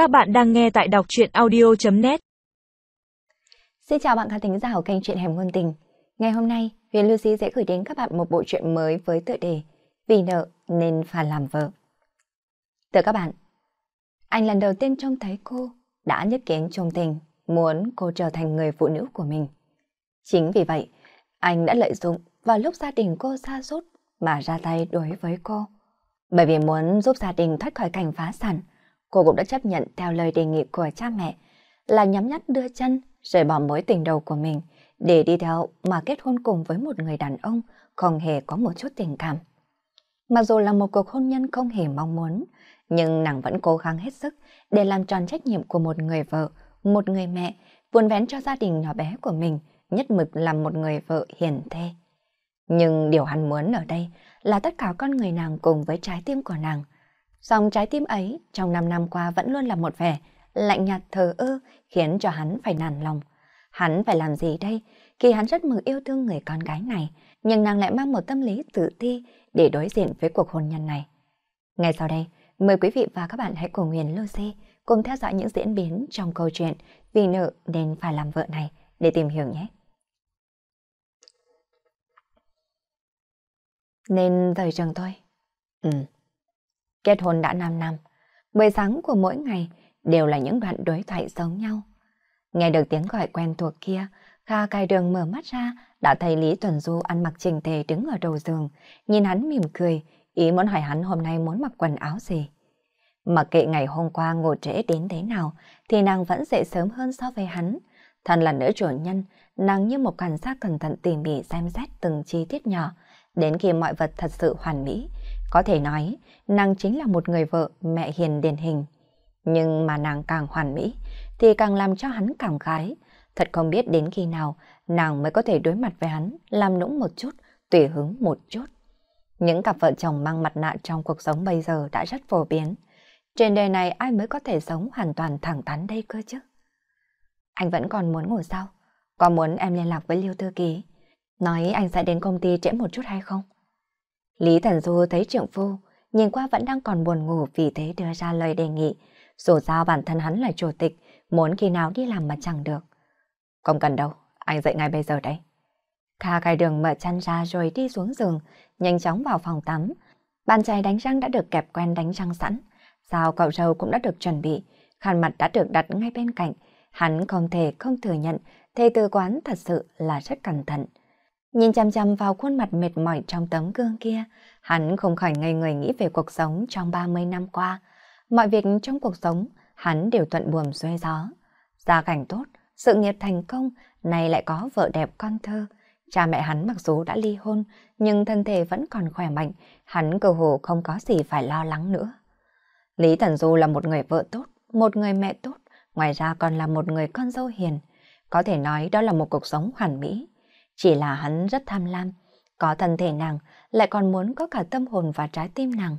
Các bạn đang nghe tại đọc truyện audio.net Xin chào bạn khán thính giả của kênh Chuyện Hẻm Ngôn Tình. Ngày hôm nay, Huyền Lucy sẽ gửi đến các bạn một bộ truyện mới với tựa đề Vì nợ nên phải làm vợ. Thưa các bạn, anh lần đầu tiên trông thấy cô đã nhất kiến trong tình muốn cô trở thành người phụ nữ của mình. Chính vì vậy, anh đã lợi dụng vào lúc gia đình cô xa sút mà ra tay đối với cô. Bởi vì muốn giúp gia đình thoát khỏi cảnh phá sản, cô cũng đã chấp nhận theo lời đề nghị của cha mẹ là nhắm nhắt đưa chân rời bỏ mối tình đầu của mình để đi theo mà kết hôn cùng với một người đàn ông không hề có một chút tình cảm. Mặc dù là một cuộc hôn nhân không hề mong muốn, nhưng nàng vẫn cố gắng hết sức để làm tròn trách nhiệm của một người vợ, một người mẹ, vun vén cho gia đình nhỏ bé của mình, nhất mực làm một người vợ hiền thê. Nhưng điều hắn muốn ở đây là tất cả con người nàng cùng với trái tim của nàng. Dòng trái tim ấy trong 5 năm qua vẫn luôn là một vẻ lạnh nhạt thờ ơ khiến cho hắn phải nản lòng. Hắn phải làm gì đây khi hắn rất mừng yêu thương người con gái này nhưng nàng lại mang một tâm lý tự ti để đối diện với cuộc hôn nhân này. Ngay sau đây, mời quý vị và các bạn hãy cùng Huyền Lucy cùng theo dõi những diễn biến trong câu chuyện Vì nợ nên phải làm vợ này để tìm hiểu nhé. Nên rời trường thôi. Ừ. Kết hôn đã 5 năm, buổi sáng của mỗi ngày đều là những đoạn đối thoại giống nhau. Nghe được tiếng gọi quen thuộc kia, Kha cài đường mở mắt ra, đã thấy Lý Tuần Du ăn mặc chỉnh tề đứng ở đầu giường, nhìn hắn mỉm cười, ý muốn hỏi hắn hôm nay muốn mặc quần áo gì. Mặc kệ ngày hôm qua ngủ trễ đến thế nào, thì nàng vẫn dậy sớm hơn so với hắn. Thân là nữ chủ nhân, nàng như một cảnh sát cẩn thận tỉ mỉ xem xét từng chi tiết nhỏ, đến khi mọi vật thật sự hoàn mỹ, có thể nói, nàng chính là một người vợ mẹ hiền điển hình. Nhưng mà nàng càng hoàn mỹ, thì càng làm cho hắn cảm khái. Thật không biết đến khi nào nàng mới có thể đối mặt với hắn, làm nũng một chút, tùy hứng một chút. Những cặp vợ chồng mang mặt nạ trong cuộc sống bây giờ đã rất phổ biến. Trên đời này ai mới có thể sống hoàn toàn thẳng thắn đây cơ chứ? Anh vẫn còn muốn ngủ sao? Có muốn em liên lạc với Lưu Thư Ký? Nói anh sẽ đến công ty trễ một chút hay không? Lý Thần Du thấy trưởng phu, nhìn qua vẫn đang còn buồn ngủ vì thế đưa ra lời đề nghị. Dù sao bản thân hắn là chủ tịch, muốn khi nào đi làm mà chẳng được. Không cần đâu, anh dậy ngay bây giờ đấy. Kha cài đường mở chăn ra rồi đi xuống giường, nhanh chóng vào phòng tắm. Bàn chải đánh răng đã được kẹp quen đánh răng sẵn. Sao cậu râu cũng đã được chuẩn bị, khăn mặt đã được đặt ngay bên cạnh. Hắn không thể không thừa nhận, thầy tư quán thật sự là rất cẩn thận. Nhìn chăm chăm vào khuôn mặt mệt mỏi trong tấm gương kia, hắn không khỏi ngây người nghĩ về cuộc sống trong 30 năm qua. Mọi việc trong cuộc sống, hắn đều thuận buồm xuôi gió. Gia cảnh tốt, sự nghiệp thành công, nay lại có vợ đẹp con thơ. Cha mẹ hắn mặc dù đã ly hôn, nhưng thân thể vẫn còn khỏe mạnh, hắn cơ hồ không có gì phải lo lắng nữa. Lý Thần Du là một người vợ tốt, một người mẹ tốt, ngoài ra còn là một người con dâu hiền. Có thể nói đó là một cuộc sống hoàn mỹ. Chỉ là hắn rất tham lam, có thân thể nàng, lại còn muốn có cả tâm hồn và trái tim nàng.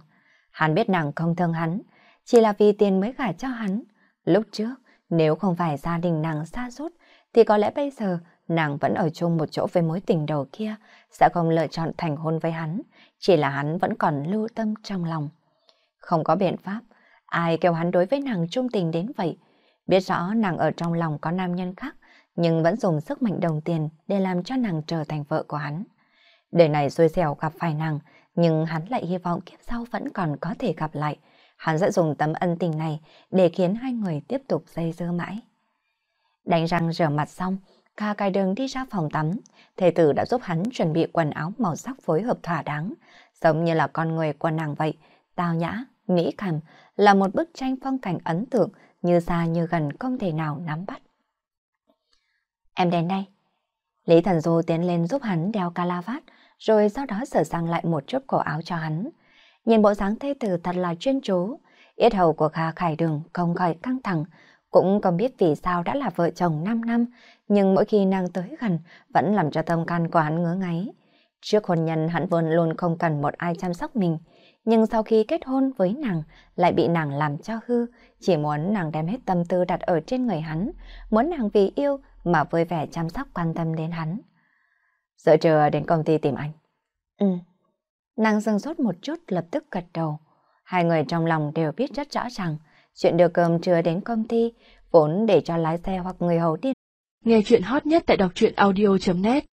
Hắn biết nàng không thương hắn, chỉ là vì tiền mới gả cho hắn. Lúc trước, nếu không phải gia đình nàng xa rút, thì có lẽ bây giờ nàng vẫn ở chung một chỗ với mối tình đầu kia, sẽ không lựa chọn thành hôn với hắn, chỉ là hắn vẫn còn lưu tâm trong lòng. Không có biện pháp, ai kêu hắn đối với nàng trung tình đến vậy. Biết rõ nàng ở trong lòng có nam nhân khác, nhưng vẫn dùng sức mạnh đồng tiền để làm cho nàng trở thành vợ của hắn. Đời này xui xẻo gặp phải nàng, nhưng hắn lại hy vọng kiếp sau vẫn còn có thể gặp lại. Hắn sẽ dùng tấm ân tình này để khiến hai người tiếp tục dây dưa mãi. Đánh răng rửa mặt xong, Kha cài đường đi ra phòng tắm. Thầy tử đã giúp hắn chuẩn bị quần áo màu sắc phối hợp thỏa đáng, giống như là con người của nàng vậy, tao nhã, mỹ cảm, là một bức tranh phong cảnh ấn tượng như xa như gần không thể nào nắm bắt. Em đến đây. Lý Thần Du tiến lên giúp hắn đeo calavat, rồi sau đó sửa sang lại một chút cổ áo cho hắn. Nhìn bộ dáng thê tử thật là chuyên chú, yết hầu của Kha Khải Đường không khỏi căng thẳng, cũng không biết vì sao đã là vợ chồng 5 năm, nhưng mỗi khi nàng tới gần vẫn làm cho tâm can của hắn ngứa ngáy. Trước hôn nhân hắn vốn luôn không cần một ai chăm sóc mình, nhưng sau khi kết hôn với nàng lại bị nàng làm cho hư, chỉ muốn nàng đem hết tâm tư đặt ở trên người hắn, muốn nàng vì yêu mà vui vẻ chăm sóc quan tâm đến hắn. Giờ trưa đến công ty tìm anh. Ừ. Nàng dừng sốt một chút lập tức gật đầu. Hai người trong lòng đều biết rất rõ ràng, Chuyện đưa cơm trưa đến công ty, vốn để cho lái xe hoặc người hầu đi. Nghe chuyện hot nhất tại đọc truyện audio.net